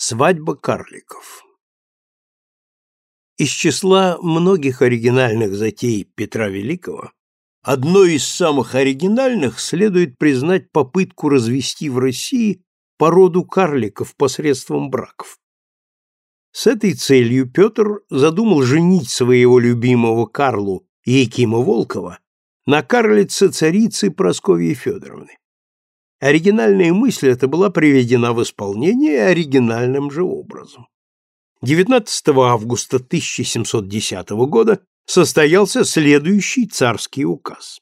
Свадьба карликов Из числа многих оригинальных затей Петра Великого одной из самых оригинальных следует признать попытку развести в России породу карликов посредством браков. С этой целью Петр задумал женить своего любимого Карлу Якима Волкова на карлице царицы Прасковьи Федоровны. Оригинальная мысль эта была приведена в исполнение оригинальным же образом. 19 августа 1710 года состоялся следующий царский указ.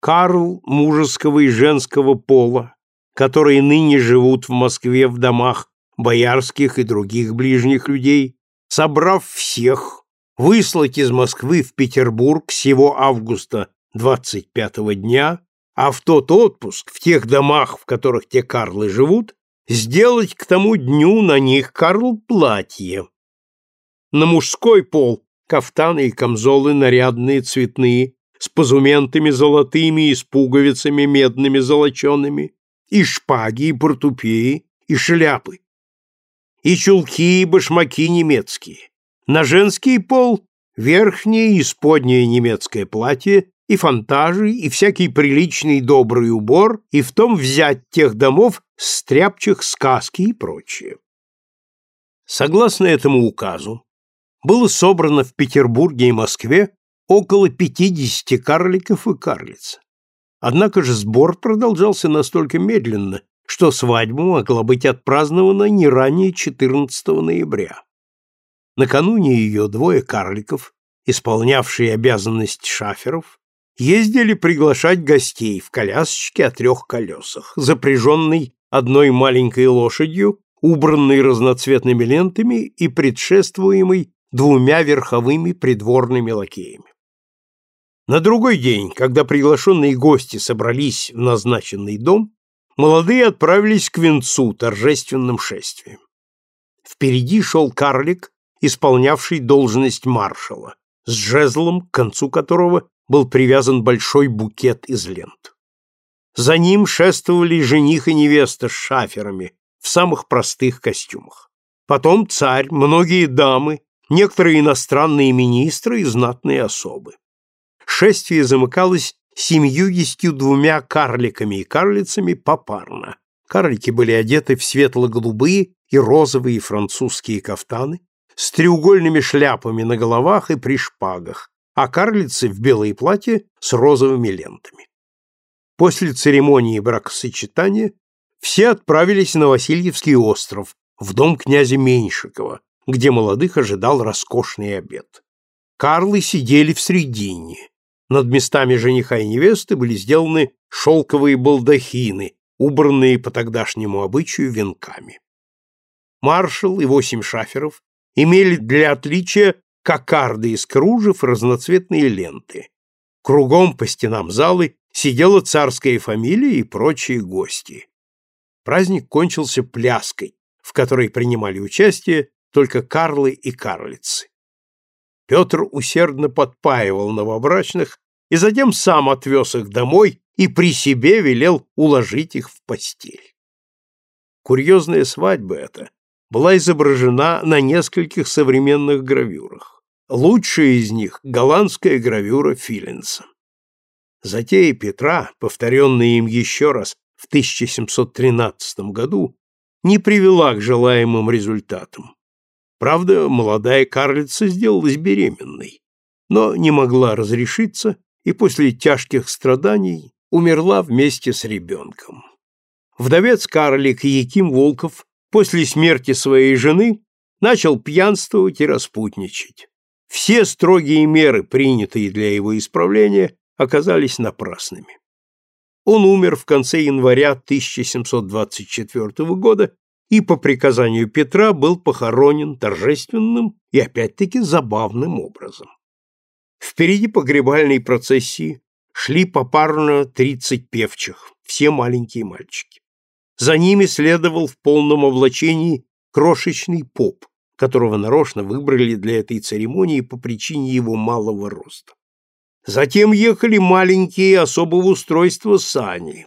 Карл мужеского и женского пола, которые ныне живут в Москве в домах боярских и других ближних людей, собрав всех, выслать из Москвы в Петербург всего августа 25 дня а в тот отпуск, в тех домах, в которых те Карлы живут, сделать к тому дню на них Карл платье. На мужской пол кафтаны и камзолы нарядные, цветные, с позументами золотыми и с пуговицами медными золочеными, и шпаги, и портупеи, и шляпы, и чулки, и башмаки немецкие. На женский пол верхнее и споднее немецкое платье и фантажи, и всякий приличный добрый убор, и в том взять тех домов стряпчих сказки и прочее. Согласно этому указу, было собрано в Петербурге и Москве около 50 карликов и карлиц. Однако же сбор продолжался настолько медленно, что свадьба могла быть отпразднована не ранее 14 ноября. Накануне ее двое карликов, исполнявшие обязанность шаферов, ездили приглашать гостей в колясочке о трех колесах, запряженной одной маленькой лошадью, убранной разноцветными лентами и предшествуемой двумя верховыми придворными лакеями. На другой день, когда приглашенные гости собрались в назначенный дом, молодые отправились к венцу торжественным шествием. Впереди шел карлик, исполнявший должность маршала, с жезлом, к концу которого был привязан большой букет из лент. За ним шествовали жених и невеста с шаферами в самых простых костюмах. Потом царь, многие дамы, некоторые иностранные министры и знатные особы. Шествие замыкалось семьюдесятью двумя карликами и карлицами попарно. Карлики были одеты в светло-голубые и розовые французские кафтаны с треугольными шляпами на головах и при шпагах, а карлицы в белые платья с розовыми лентами. После церемонии бракосочетания все отправились на Васильевский остров, в дом князя Меньшикова, где молодых ожидал роскошный обед. Карлы сидели в средине. Над местами жениха и невесты были сделаны шелковые балдахины, убранные по тогдашнему обычаю венками. Маршал и восемь шаферов имели для отличия кокарды из кружев, разноцветные ленты. Кругом по стенам залы сидела царская фамилия и прочие гости. Праздник кончился пляской, в которой принимали участие только карлы и карлицы. Петр усердно подпаивал новобрачных и затем сам отвез их домой и при себе велел уложить их в постель. Курьезная свадьба эта была изображена на нескольких современных гравюрах. Лучшая из них — голландская гравюра Филенса. Затея Петра, повторенная им еще раз в 1713 году, не привела к желаемым результатам. Правда, молодая карлица сделалась беременной, но не могла разрешиться и после тяжких страданий умерла вместе с ребенком. Вдовец-карлик Яким Волков после смерти своей жены начал пьянствовать и распутничать. Все строгие меры, принятые для его исправления, оказались напрасными. Он умер в конце января 1724 года и по приказанию Петра был похоронен торжественным и опять-таки забавным образом. Впереди погребальной процессии шли попарно тридцать певчих, все маленькие мальчики. За ними следовал в полном облачении крошечный поп, которого нарочно выбрали для этой церемонии по причине его малого роста. Затем ехали маленькие особого устройства сани.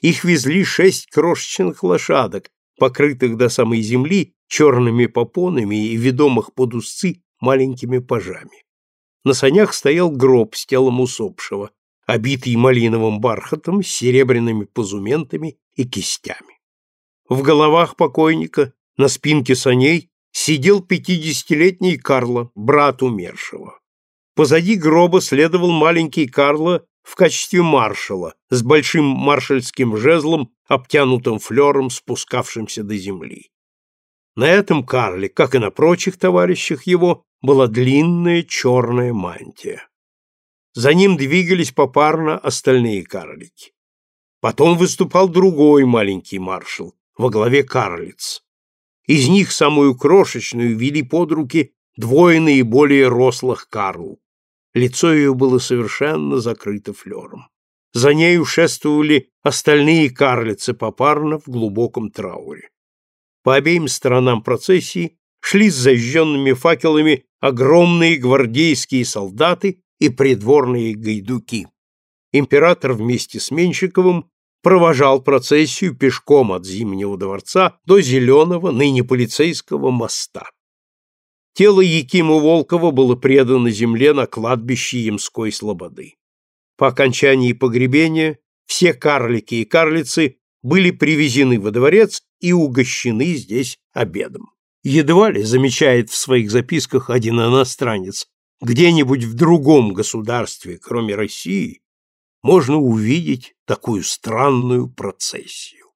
Их везли шесть крошечных лошадок, покрытых до самой земли черными попонами и ведомых под узцы маленькими пажами. На санях стоял гроб с телом усопшего, обитый малиновым бархатом с серебряными позументами и кистями. В головах покойника на спинке саней сидел пятидесятилетний Карло, брат умершего. Позади гроба следовал маленький Карло в качестве маршала с большим маршальским жезлом, обтянутым флером, спускавшимся до земли. На этом Карле, как и на прочих товарищах его, была длинная черная мантия. За ним двигались попарно остальные карлики. Потом выступал другой маленький маршал, во главе карлиц. Из них самую крошечную вели под руки двое наиболее рослых карл. Лицо ее было совершенно закрыто флером. За нею шествовали остальные карлицы попарно в глубоком трауре. По обеим сторонам процессии шли с зажженными факелами огромные гвардейские солдаты и придворные гайдуки. Император вместе с Менщиковым провожал процессию пешком от Зимнего дворца до Зеленого, ныне полицейского моста. Тело Якима Волкова было предано земле на кладбище Ямской Слободы. По окончании погребения все карлики и карлицы были привезены во дворец и угощены здесь обедом. Едва ли, замечает в своих записках один иностранец, где-нибудь в другом государстве, кроме России, можно увидеть такую странную процессию.